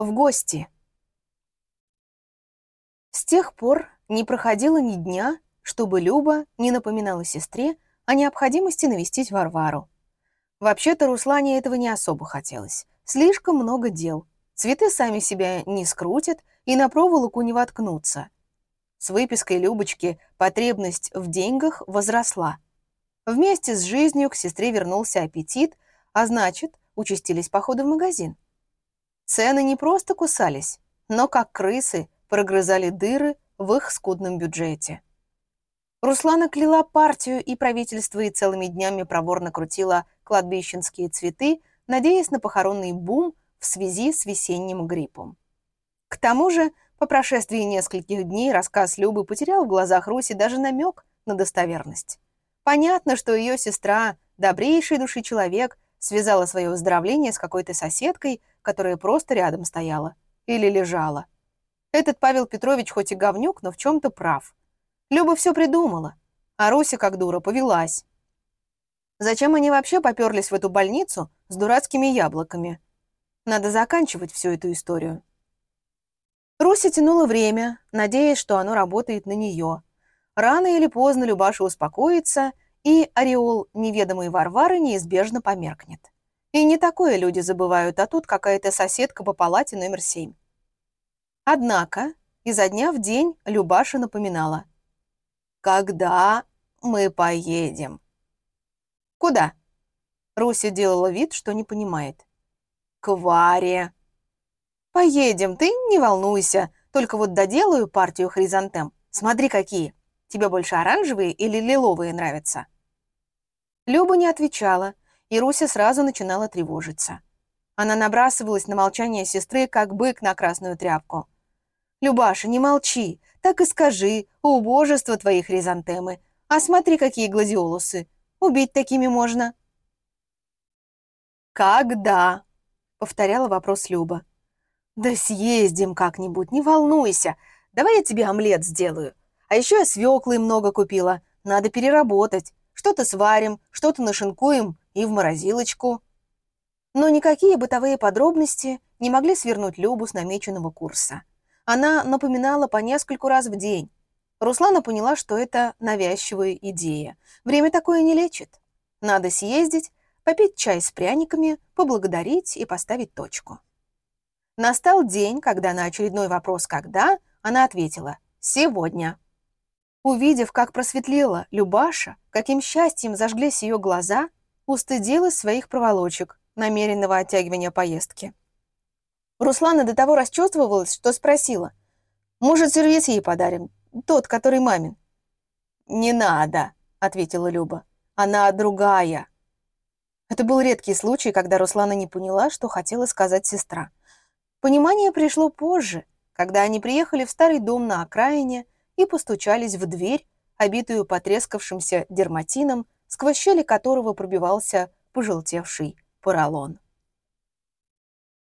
В гости. С тех пор не проходило ни дня, чтобы Люба не напоминала сестре о необходимости навестить Варвару. Вообще-то Руслане этого не особо хотелось. Слишком много дел. Цветы сами себя не скрутят и на проволоку не воткнутся. С выпиской Любочки потребность в деньгах возросла. Вместе с жизнью к сестре вернулся аппетит, а значит, участились походы в магазин. Цены не просто кусались, но как крысы прогрызали дыры в их скудном бюджете. Руслана кляла партию и правительство и целыми днями проворно крутила кладбищенские цветы, надеясь на похоронный бум в связи с весенним гриппом. К тому же, по прошествии нескольких дней рассказ Любы потерял в глазах Руси даже намек на достоверность. Понятно, что ее сестра, добрейший души человек, связала свое выздоровление с какой-то соседкой, которая просто рядом стояла или лежала. Этот Павел Петрович хоть и говнюк, но в чем-то прав. Люба все придумала, а Руся, как дура, повелась. Зачем они вообще поперлись в эту больницу с дурацкими яблоками? Надо заканчивать всю эту историю. Руся тянула время, надеясь, что оно работает на нее. Рано или поздно Любаша успокоится — и ореол неведомой Варвары неизбежно померкнет. И не такое люди забывают, а тут какая-то соседка по палате номер семь. Однако изо дня в день Любаша напоминала. «Когда мы поедем?» «Куда?» Руся делала вид, что не понимает. «К Варе». «Поедем, ты не волнуйся, только вот доделаю партию хризантем. Смотри, какие. Тебе больше оранжевые или лиловые нравятся?» Люба не отвечала, и Руся сразу начинала тревожиться. Она набрасывалась на молчание сестры, как бык на красную тряпку. «Любаша, не молчи, так и скажи, убожество твои хризантемы. А смотри, какие гладиолусы. Убить такими можно». «Когда?» — повторяла вопрос Люба. «Да съездим как-нибудь, не волнуйся. Давай я тебе омлет сделаю. А еще я свеклы много купила. Надо переработать. Что-то сварим, что-то нашинкуем и в морозилочку. Но никакие бытовые подробности не могли свернуть Любу с намеченного курса. Она напоминала по нескольку раз в день. Руслана поняла, что это навязчивая идея. Время такое не лечит. Надо съездить, попить чай с пряниками, поблагодарить и поставить точку. Настал день, когда на очередной вопрос «когда» она ответила «сегодня». Увидев, как просветлела Любаша, каким счастьем зажглись ее глаза, устыдилась своих проволочек, намеренного оттягивания поездки. Руслана до того расчувствовалась, что спросила, «Может, сервис ей подарим? Тот, который мамин?» «Не надо», — ответила Люба. «Она другая». Это был редкий случай, когда Руслана не поняла, что хотела сказать сестра. Понимание пришло позже, когда они приехали в старый дом на окраине, и постучались в дверь, обитую потрескавшимся дерматином, сквозь щели которого пробивался пожелтевший поролон.